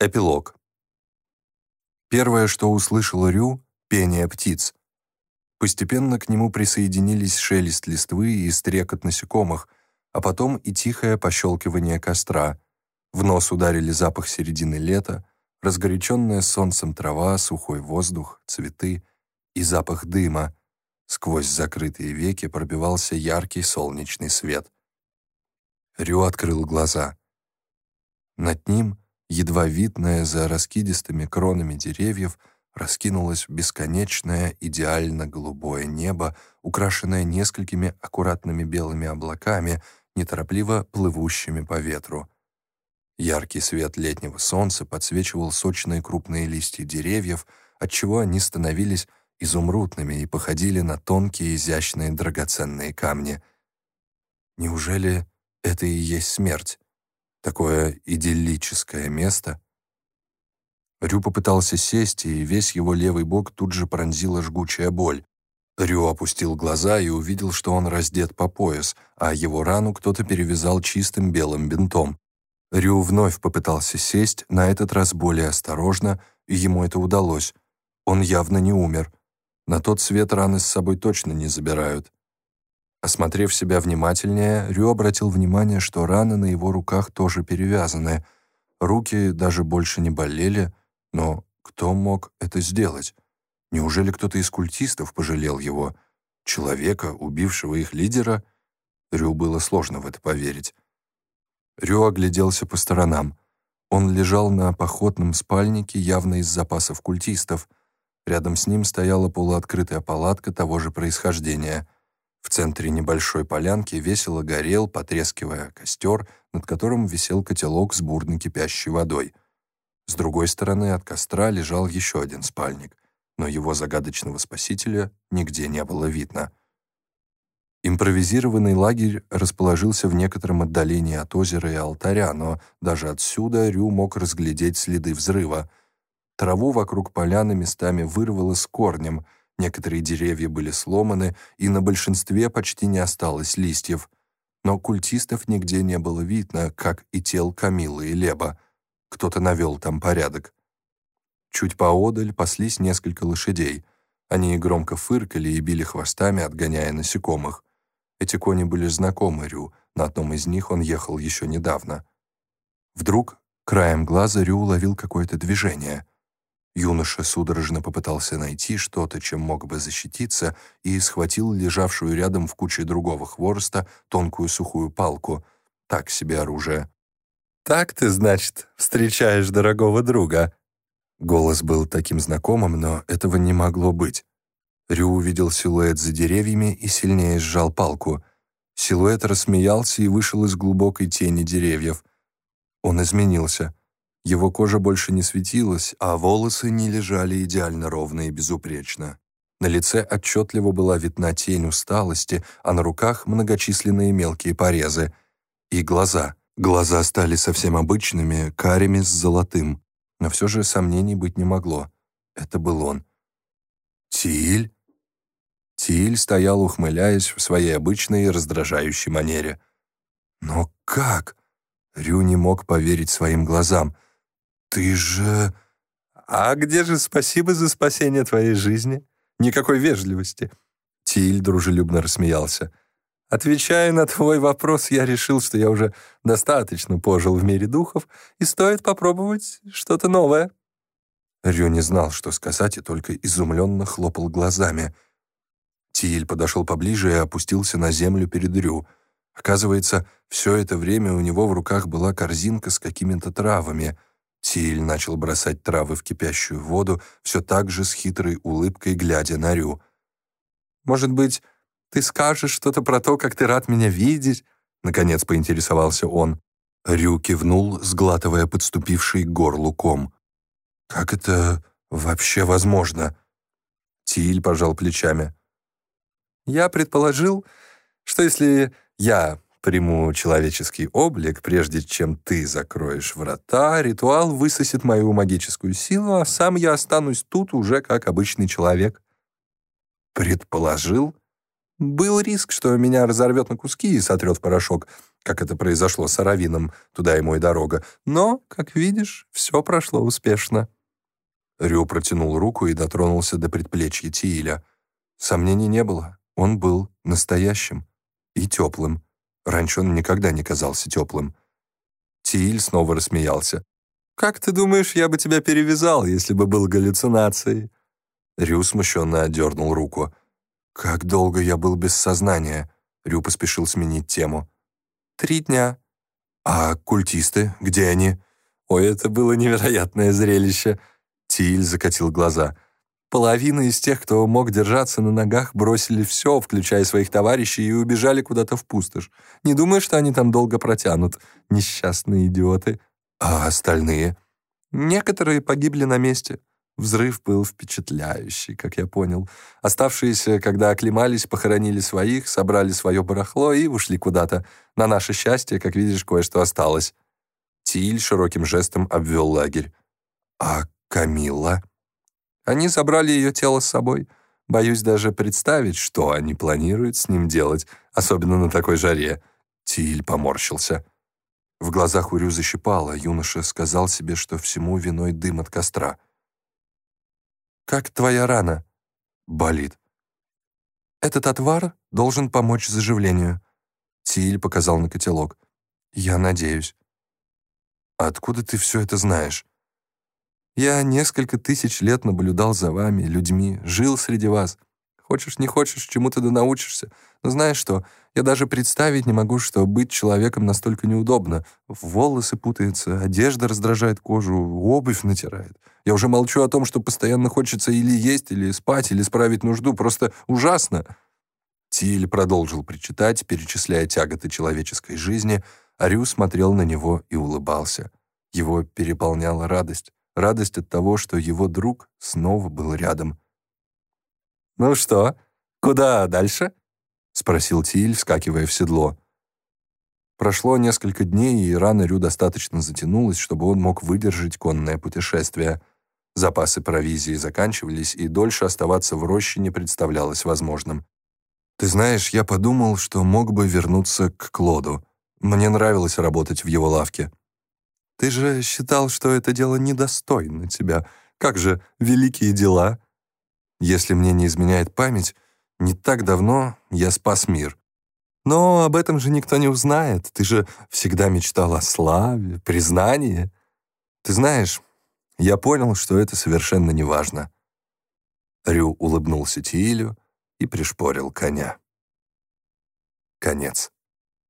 Эпилог. Первое, что услышал Рю — пение птиц. Постепенно к нему присоединились шелест листвы и стрекот насекомых, а потом и тихое пощелкивание костра. В нос ударили запах середины лета, разгоряченная солнцем трава, сухой воздух, цветы и запах дыма. Сквозь закрытые веки пробивался яркий солнечный свет. Рю открыл глаза. Над ним — едва видное за раскидистыми кронами деревьев, раскинулось бесконечное идеально голубое небо, украшенное несколькими аккуратными белыми облаками, неторопливо плывущими по ветру. Яркий свет летнего солнца подсвечивал сочные крупные листья деревьев, отчего они становились изумрудными и походили на тонкие изящные драгоценные камни. Неужели это и есть смерть? такое идиллическое место. Рю попытался сесть, и весь его левый бок тут же пронзила жгучая боль. Рю опустил глаза и увидел, что он раздет по пояс, а его рану кто-то перевязал чистым белым бинтом. Рю вновь попытался сесть, на этот раз более осторожно, и ему это удалось. Он явно не умер. На тот свет раны с собой точно не забирают. Осмотрев себя внимательнее, Рю обратил внимание, что раны на его руках тоже перевязаны. Руки даже больше не болели, но кто мог это сделать? Неужели кто-то из культистов пожалел его? Человека, убившего их лидера? Рю было сложно в это поверить. Рю огляделся по сторонам. Он лежал на походном спальнике, явно из запасов культистов. Рядом с ним стояла полуоткрытая палатка того же происхождения — в центре небольшой полянки весело горел, потрескивая костер, над которым висел котелок с бурно кипящей водой. С другой стороны от костра лежал еще один спальник, но его загадочного спасителя нигде не было видно. Импровизированный лагерь расположился в некотором отдалении от озера и алтаря, но даже отсюда Рю мог разглядеть следы взрыва. Траву вокруг поляны местами вырвало с корнем — Некоторые деревья были сломаны, и на большинстве почти не осталось листьев. Но культистов нигде не было видно, как и тел Камилы и Леба. Кто-то навел там порядок. Чуть поодаль паслись несколько лошадей. Они громко фыркали и били хвостами, отгоняя насекомых. Эти кони были знакомы Рю, на одном из них он ехал еще недавно. Вдруг краем глаза Рю уловил какое-то движение — Юноша судорожно попытался найти что-то, чем мог бы защититься, и схватил лежавшую рядом в куче другого хвороста тонкую сухую палку. Так себе оружие. «Так ты, значит, встречаешь дорогого друга?» Голос был таким знакомым, но этого не могло быть. Рю увидел силуэт за деревьями и сильнее сжал палку. Силуэт рассмеялся и вышел из глубокой тени деревьев. Он изменился. Его кожа больше не светилась, а волосы не лежали идеально ровно и безупречно. На лице отчетливо была видна тень усталости, а на руках многочисленные мелкие порезы. И глаза. Глаза стали совсем обычными, карими с золотым. Но все же сомнений быть не могло. Это был он. «Тиль?» Тиль стоял, ухмыляясь в своей обычной раздражающей манере. «Но как?» Рю не мог поверить своим глазам — «Ты же...» «А где же спасибо за спасение твоей жизни? Никакой вежливости». Тиль дружелюбно рассмеялся. «Отвечая на твой вопрос, я решил, что я уже достаточно пожил в мире духов, и стоит попробовать что-то новое». Рю не знал, что сказать, и только изумленно хлопал глазами. Тиль подошел поближе и опустился на землю перед Рю. Оказывается, все это время у него в руках была корзинка с какими-то травами — Тиль начал бросать травы в кипящую воду, все так же с хитрой улыбкой, глядя на Рю. «Может быть, ты скажешь что-то про то, как ты рад меня видеть?» Наконец поинтересовался он. Рю кивнул, сглатывая подступивший к горлу ком. «Как это вообще возможно?» Тиль пожал плечами. «Я предположил, что если я приму человеческий облик, прежде чем ты закроешь врата, ритуал высосет мою магическую силу, а сам я останусь тут уже как обычный человек. Предположил. Был риск, что меня разорвет на куски и сотрет порошок. как это произошло с Аравином, туда ему и дорога. Но, как видишь, все прошло успешно». Рю протянул руку и дотронулся до предплечья Тииля. Сомнений не было. Он был настоящим и теплым. Раньше он никогда не казался теплым. Тииль снова рассмеялся. «Как ты думаешь, я бы тебя перевязал, если бы был галлюцинацией?» Рю смущенно отдернул руку. «Как долго я был без сознания?» Рю поспешил сменить тему. «Три дня». «А культисты? Где они?» «Ой, это было невероятное зрелище!» Тиль закатил глаза. Половина из тех, кто мог держаться на ногах, бросили все, включая своих товарищей, и убежали куда-то в пустошь. Не думаю, что они там долго протянут. Несчастные идиоты. А остальные? Некоторые погибли на месте. Взрыв был впечатляющий, как я понял. Оставшиеся, когда оклемались, похоронили своих, собрали свое барахло и ушли куда-то. На наше счастье, как видишь, кое-что осталось. Тиль широким жестом обвел лагерь. «А Камилла?» Они забрали ее тело с собой. Боюсь даже представить, что они планируют с ним делать, особенно на такой жаре. Тиль поморщился. В глазах Урю защипало, юноша сказал себе, что всему виной дым от костра. «Как твоя рана?» «Болит». «Этот отвар должен помочь заживлению». Тиль показал на котелок. «Я надеюсь». «Откуда ты все это знаешь?» «Я несколько тысяч лет наблюдал за вами, людьми, жил среди вас. Хочешь, не хочешь, чему-то да научишься. Но знаешь что, я даже представить не могу, что быть человеком настолько неудобно. Волосы путаются, одежда раздражает кожу, обувь натирает. Я уже молчу о том, что постоянно хочется или есть, или спать, или справить нужду. Просто ужасно. Тиль продолжил причитать, перечисляя тяготы человеческой жизни, а Рю смотрел на него и улыбался. Его переполняла радость. Радость от того, что его друг снова был рядом. «Ну что, куда дальше?» — спросил Тиль, вскакивая в седло. Прошло несколько дней, и рана Рю достаточно затянулась, чтобы он мог выдержать конное путешествие. Запасы провизии заканчивались, и дольше оставаться в роще не представлялось возможным. «Ты знаешь, я подумал, что мог бы вернуться к Клоду. Мне нравилось работать в его лавке». «Ты же считал, что это дело недостойно тебя. Как же, великие дела?» Если мне не изменяет память, не так давно я спас мир. Но об этом же никто не узнает. Ты же всегда мечтал о славе, признании. Ты знаешь, я понял, что это совершенно неважно. Рю улыбнулся Тиилю и пришпорил коня. Конец.